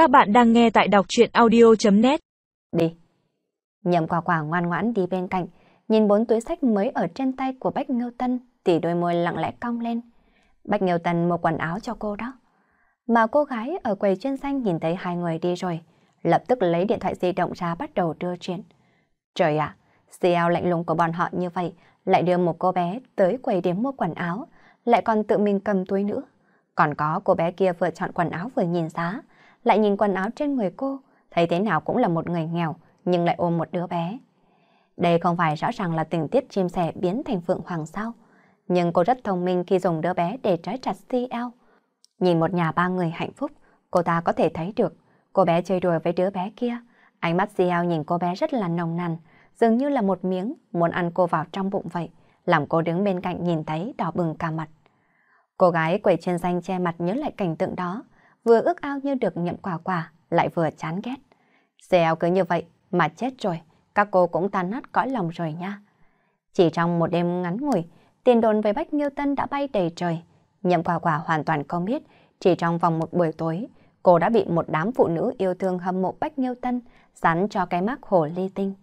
Các bạn đang nghe tại đọc chuyện audio.net Đi. Nhậm quả quả ngoan ngoãn đi bên cạnh, nhìn bốn túi sách mới ở trên tay của Bách Nghiêu Tân thì đôi môi lặng lẽ cong lên. Bách Nghiêu Tân mua quần áo cho cô đó. Mà cô gái ở quầy chuyên xanh nhìn thấy hai người đi rồi, lập tức lấy điện thoại di động ra bắt đầu đưa chuyện. Trời ạ, à, lạnh lùng của bọn họ như vậy, lại đưa một cô bé tới quầy điểm mua quần áo, lại còn tự mình cầm túi nữa. Còn có cô bé kia vừa chọn quần áo vừa nhìn giá, lại nhìn quần áo trên người cô, thấy thế nào cũng là một người nghèo, nhưng lại ôm một đứa bé. Đây không phải rõ ràng là tình tiết chim sẻ biến thành phượng hoàng sao, nhưng cô rất thông minh khi dùng đứa bé để trái chặt CL. Nhìn một nhà ba người hạnh phúc, cô ta có thể thấy được cô bé chơi đùa với đứa bé kia. Ánh mắt CL nhìn cô bé rất là nồng nàn, dường như là một miếng muốn ăn cô vào trong bụng vậy, làm cô đứng bên cạnh nhìn thấy đỏ bừng cả mặt. Cô gái quẩy trên danh che mặt nhớ lại cảnh tượng đó, vừa ước ao như được nhậm quà quà, lại vừa chán ghét. Xèo cứ như vậy mà chết rồi, các cô cũng tan nát cõi lòng rồi nha. Chỉ trong một đêm ngắn ngủi, tiền đồn về Bách Nghiêu Tân đã bay đầy trời. Nhậm quà quà hoàn toàn không biết, chỉ trong vòng một buổi tối, cô đã bị một đám phụ nữ yêu thương hâm mộ Bách Nghiêu Tân dán cho cái mác hồ ly tinh.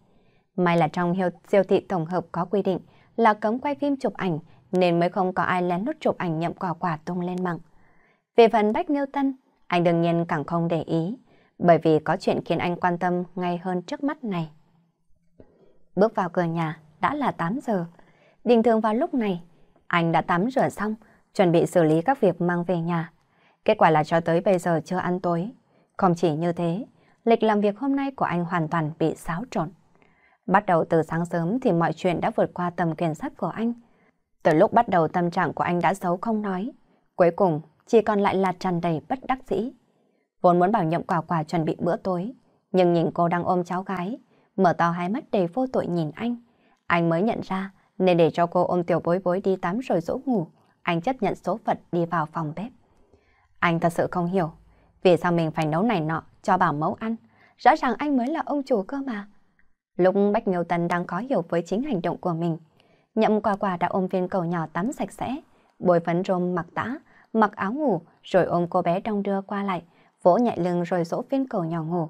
May là trong hiệu siêu thị tổng hợp có quy định là cấm quay phim chụp ảnh, nên mới không có ai lén lút chụp ảnh nhậm quà quà tung lên mạng. Về phần Bách Nghiêu Tân, anh đương nhiên càng không để ý, bởi vì có chuyện khiến anh quan tâm ngay hơn trước mắt này. Bước vào cửa nhà, đã là 8 giờ. Bình thường vào lúc này, anh đã tắm rửa xong, chuẩn bị xử lý các việc mang về nhà. Kết quả là cho tới bây giờ chưa ăn tối. Không chỉ như thế, lịch làm việc hôm nay của anh hoàn toàn bị xáo trộn. Bắt đầu từ sáng sớm thì mọi chuyện đã vượt qua tầm kiểm soát của anh. Từ lúc bắt đầu tâm trạng của anh đã xấu không nói. Cuối cùng, chỉ còn lại là tràn đầy bất đắc dĩ. Vốn muốn bảo nhậm quả quả chuẩn bị bữa tối, nhưng nhìn cô đang ôm cháu gái, mở to hai mắt đầy vô tội nhìn anh. Anh mới nhận ra nên để cho cô ôm tiểu bối bối đi tắm rồi dỗ ngủ. Anh chấp nhận số phận đi vào phòng bếp. Anh thật sự không hiểu, vì sao mình phải nấu này nọ cho bảo mẫu ăn. Rõ ràng anh mới là ông chủ cơ mà. Lúc Bách Nghiêu Tân đang có hiểu với chính hành động của mình, nhậm quả quả đã ôm viên cầu nhỏ tắm sạch sẽ, bồi phấn rôm mặc tã, mặc áo ngủ rồi ôm cô bé trong đưa qua lại, vỗ nhẹ lưng rồi dỗ viên cầu nhỏ ngủ.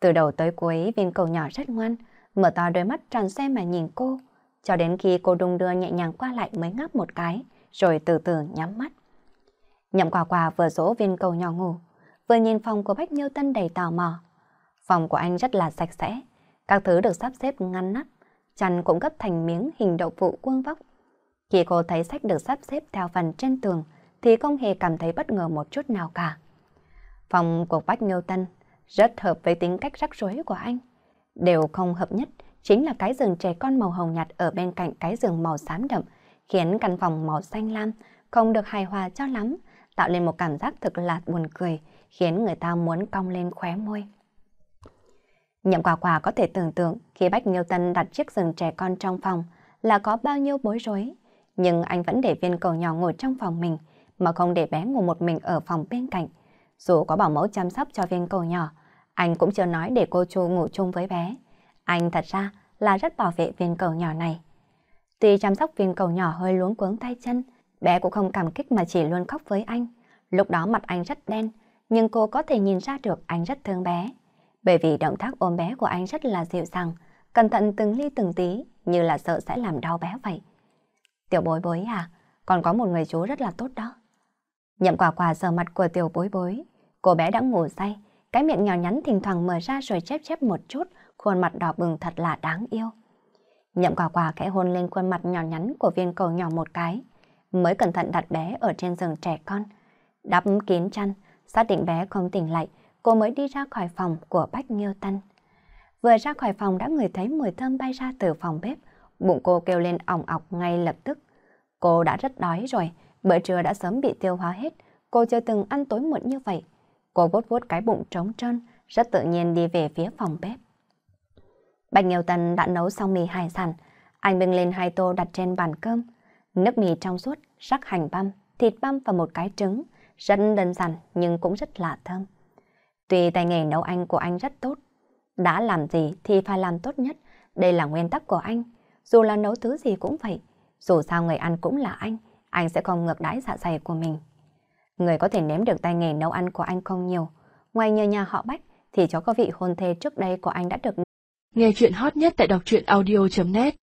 Từ đầu tới cuối viên cầu nhỏ rất ngoan, mở to đôi mắt tròn xe mà nhìn cô, cho đến khi cô đung đưa nhẹ nhàng qua lại mới ngáp một cái, rồi từ từ nhắm mắt. Nhậm quả quả vừa dỗ viên cầu nhỏ ngủ, vừa nhìn phòng của Bách Nhiêu Tân đầy tò mò. Phòng của anh rất là sạch sẽ, các thứ được sắp xếp ngăn nắp, chăn cũng gấp thành miếng hình đậu phụ vuông vóc. Khi cô thấy sách được sắp xếp theo phần trên tường, thì không hề cảm thấy bất ngờ một chút nào cả. Phòng của Bách Nghiêu Tân rất hợp với tính cách rắc rối của anh. Đều không hợp nhất chính là cái giường trẻ con màu hồng nhạt ở bên cạnh cái giường màu xám đậm, khiến căn phòng màu xanh lam không được hài hòa cho lắm, tạo lên một cảm giác thực là buồn cười, khiến người ta muốn cong lên khóe môi. Nhậm quả quả có thể tưởng tượng khi Bách Nghiêu Tân đặt chiếc giường trẻ con trong phòng là có bao nhiêu bối rối, nhưng anh vẫn để viên cầu nhỏ ngồi trong phòng mình, mà không để bé ngủ một mình ở phòng bên cạnh. Dù có bảo mẫu chăm sóc cho viên cầu nhỏ, anh cũng chưa nói để cô Chu ngủ chung với bé. Anh thật ra là rất bảo vệ viên cầu nhỏ này. Tuy chăm sóc viên cầu nhỏ hơi luống cuống tay chân, bé cũng không cảm kích mà chỉ luôn khóc với anh. Lúc đó mặt anh rất đen, nhưng cô có thể nhìn ra được anh rất thương bé. Bởi vì động tác ôm bé của anh rất là dịu dàng, cẩn thận từng ly từng tí, như là sợ sẽ làm đau bé vậy. Tiểu bối bối à, còn có một người chú rất là tốt đó. Nhậm quả quả sờ mặt của tiểu bối bối. Cô bé đã ngủ say, cái miệng nhỏ nhắn thỉnh thoảng mở ra rồi chép chép một chút, khuôn mặt đỏ bừng thật là đáng yêu. Nhậm quả quả khẽ hôn lên khuôn mặt nhỏ nhắn của viên cầu nhỏ một cái, mới cẩn thận đặt bé ở trên giường trẻ con. Đắp kín chăn, xác định bé không tỉnh lại, cô mới đi ra khỏi phòng của Bách Nghiêu Tân. Vừa ra khỏi phòng đã ngửi thấy mùi thơm bay ra từ phòng bếp, bụng cô kêu lên ỏng ọc ngay lập tức. Cô đã rất đói rồi, Bữa trưa đã sớm bị tiêu hóa hết, cô chưa từng ăn tối muộn như vậy. Cô vuốt vuốt cái bụng trống trơn, rất tự nhiên đi về phía phòng bếp. Bạch Nghiêu Tân đã nấu xong mì hải sản, anh bưng lên hai tô đặt trên bàn cơm. Nước mì trong suốt, sắc hành băm, thịt băm và một cái trứng, rất đơn giản nhưng cũng rất lạ thơm. Tuy tay nghề nấu ăn của anh rất tốt, đã làm gì thì phải làm tốt nhất, đây là nguyên tắc của anh. Dù là nấu thứ gì cũng vậy, dù sao người ăn cũng là anh, anh sẽ không ngược đãi dạ dày của mình. Người có thể nếm được tay nghề nấu ăn của anh không nhiều. Ngoài nhờ nhà họ Bách, thì chó có vị hôn thê trước đây của anh đã được. Nghe chuyện hot nhất tại đọc truyện audio.net